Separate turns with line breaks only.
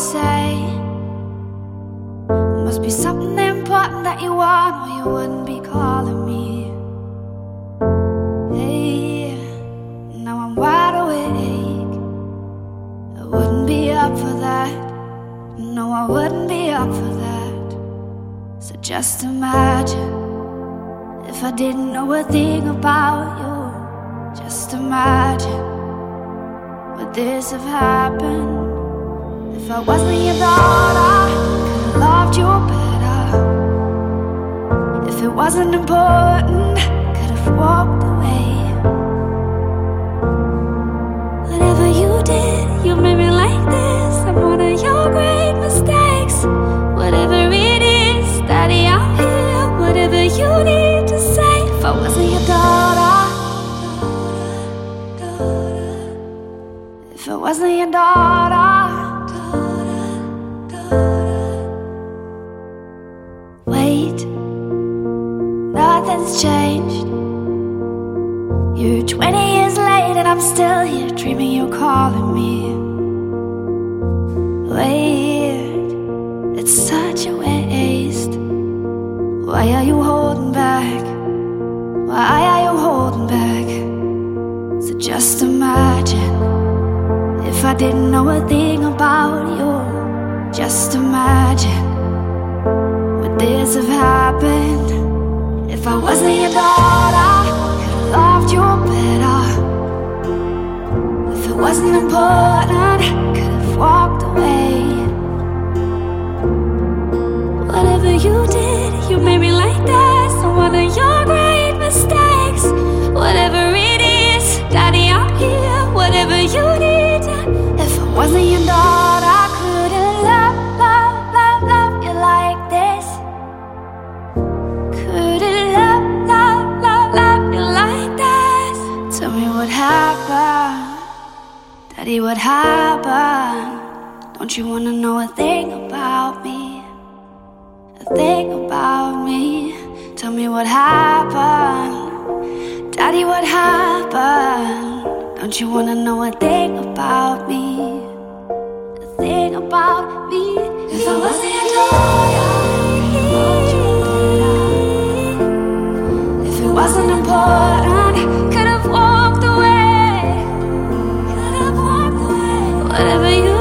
say. Must be something important that you want, or you wouldn't be calling me. Hey, now I'm wide awake. I wouldn't be up for that. No, I wouldn't be up for that. So just imagine if I didn't know a thing about you. Just imagine would this have happened if I wasn't your daughter? Loved you better. If it wasn't important, could have walked away. Whatever you did, you made me like this. I'm one of your great mistakes. Whatever it is, Daddy, I'm here. Whatever you need to say, if I wasn't your daughter. If I wasn't your daughter, nothing's changed. You're 20 years late, and I'm still here dreaming you're calling me. Wait, it's such a waste. Why are you holding back? Why are you holding back? So just imagine. If I didn't know a thing about you, just imagine would this have happened? If I wasn't your daughter, could have loved you better. If it wasn't important, I could have walked away. Whatever you did, you made me like that. So one of your great mistakes, Daddy, what happened? Don't you wanna know a thing about me? A thing about me? Tell me what happened? Daddy, what happened? Don't you wanna know a thing about me? A thing about me? If I wasn't your if it wasn't important. whatever you